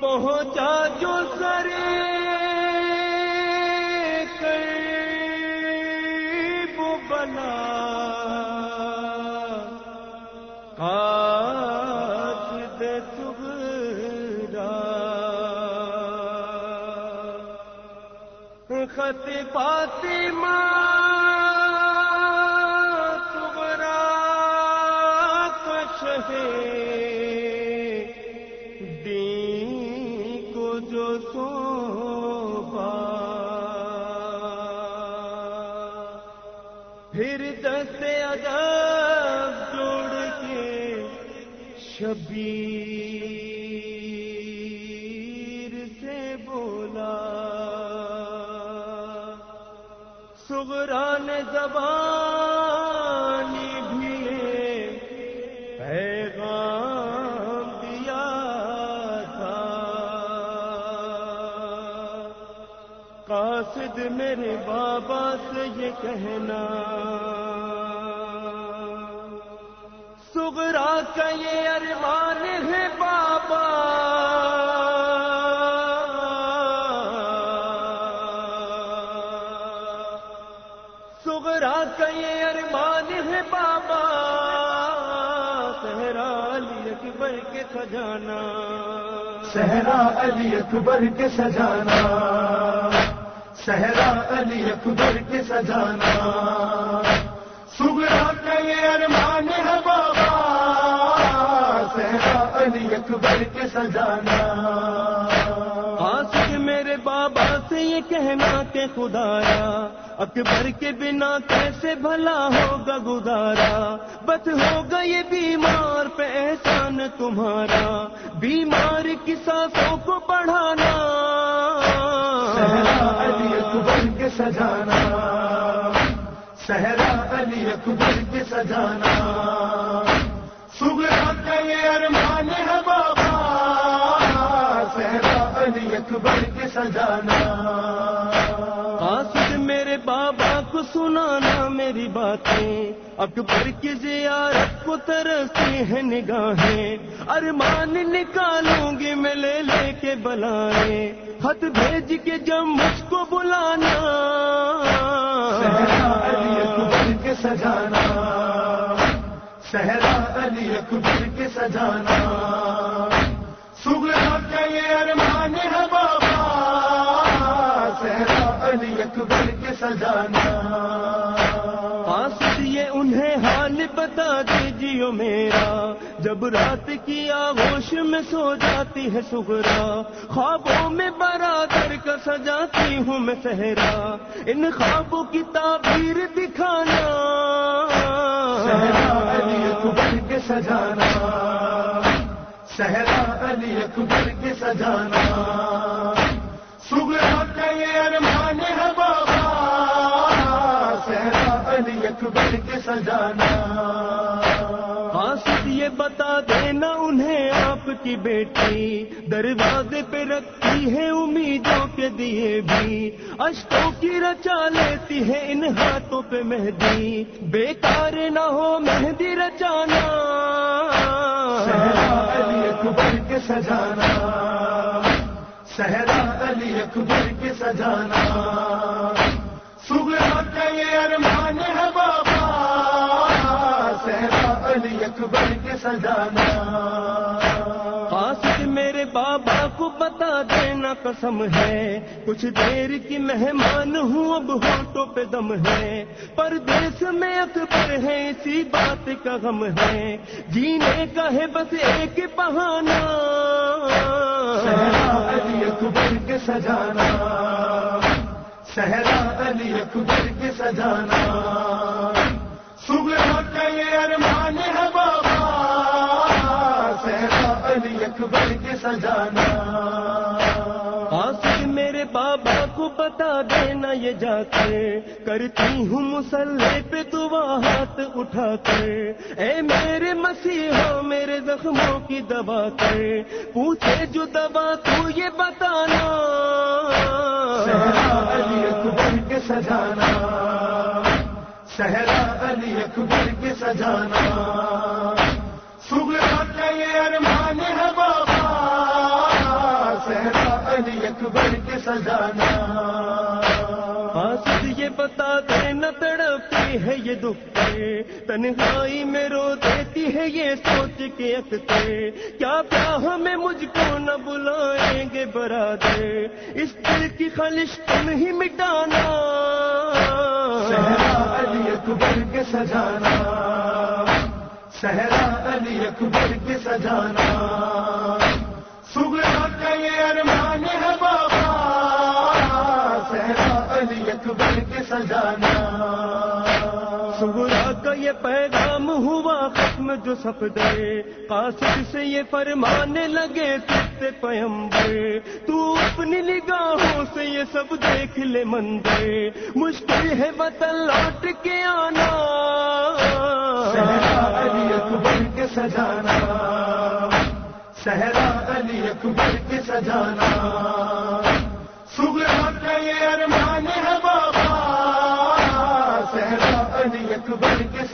پہنچا جو سرے بنا۔ خط فاطمہ، تمرا کش ہے دین کو جو سو پھر دس ادب جوڑ کے شبیر۔ سغران زبانی بھی پیغام دیا تھا۔ قاصد میرے بابا سے یہ کہنا، سغرا کا یہ ارمان کا یہ ارمان ہے بابا سہرا علی اکبر کے سجانا۔ سہرا علی اکبر کے سجانا۔ سہرا علی اکبر کے سجانا۔ سغرا کا یہ ارمان ہے بابا سہرا علی اکبر کے سجانا۔ کہنا کہ خدایا، اکبر کے بنا کیسے بھلا ہوگا گزارا؟ بس ہوگا یہ بیمار پہ احسان تمہارا، بیمار کی سانسوں کو بڑھانا۔ علی اکبر کے سجانا۔ سہرا علی اکبر کے سجانا۔ صبح کا یہ ارمان ہے بابا۔ سہرا علی اکبر کے سجانا۔ سنانا میری باتیں۔ اکبر کی زیارت کو ترستی ہے نگاہیں۔ ارمان نکالوں گی میں لے لے کے بلائے خط بھیج کے جب مجھ کو بلانا۔ علی اکبر کے سجانا۔ سہرا علی اکبر کے سجانا۔ صبح کا یہ ارمان؟ اکبر کے سجانا انہیں حال بتا دیجیے میرا۔ جب رات کی آغوش میں سو جاتی ہے سغرا۔ خوابوں میں برادر کا سجاتی ہوں میں صحرا۔ ان خوابوں کی تعبیر دکھانا۔ علی اکبر کے سجانا۔ سہرا علی اکبر کے سجانا۔ اکبر کے سجانا۔ آصف یہ بتا دینا انہیں آپ کی بیٹی دروازے پہ رکھتی ہے امیدوں کے دیے بھی۔ اشکوں کی رچا لیتی ہے ان ہاتھوں پہ مہندی بیکار نہ ہو مہندی رچانا۔ اکبر کے سجانا۔ سہرا علی اکبر کے سجانا۔ صبح کا یہ ارمان ہے بابا۔ سہرا علی اکبر کے سجانا۔ خاص میرے بابا کو بتا دینا قسم ہے۔ کچھ دیر کی مہمان ہوں اب ہوٹوں پہ دم ہے۔ پردیس میں اکبر ہے اسی بات کا غم ہے۔ جینے کا ہے بس ایک بہانا علی اکبر کے سجانا۔ صحرا علی اکبر کے سجانا۔ صبح کا یہ ارمان ہے بابا۔ صحرا علی اکبر کے سجانا۔ میرے بابا کو بتا دینا یہ جا کر کرتی ہوں مسلح پہ دعا ہاتھ اٹھا کر اے میرے مسیحا، میرے زخموں کی دبا کر پوچھے جو دبا تو یہ بتانا۔ علی سجانا۔ سجانا۔ آسد یہ بتا دے نہ تڑپتی ہے یہ دکھتے تنہائی میں رو دیتی ہے یہ سوچ کے اکتے۔ کیا کیا ہمیں مجھ کو نہ بلائیں گے برادر؟ اس دل کی خلش تم ہی مٹانا۔ صحرا علی اکبر کے سجانا۔ صحرا علی اکبر کے سجانا۔ صبح کا یہ ارمان۔ اکبر کے سجانا۔ سہرا کا یہ پیغام ہوا ختم جو سفدے قاصد سے یہ فرمانے لگے سکتے پیمبر۔ تو اپنی نگاہوں سے یہ سب دیکھ لے مندر۔ مشکل ہے وطن لوٹ کے آنا۔ علی اکبر کے سجانا۔ صحرا علی اکبر کے سجانا۔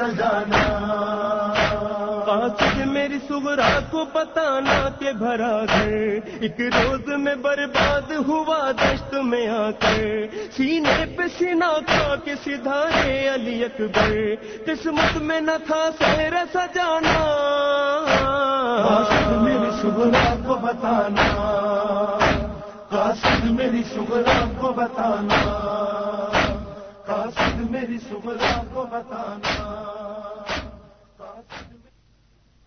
سجانا قاصد میری سغرا کو بتانا کہ بھرا گھر ایک روز میں برباد ہوا دشت میں آ کر سینے پہ سینا کھا کے سدھارے علی اکبر۔ قسمت میں نہ تھا سیر سجانا۔ میری سغرا کو بتانا۔ قاصد میری سغرا کو بتانا۔ قاصد میری سغرا کو بتانا۔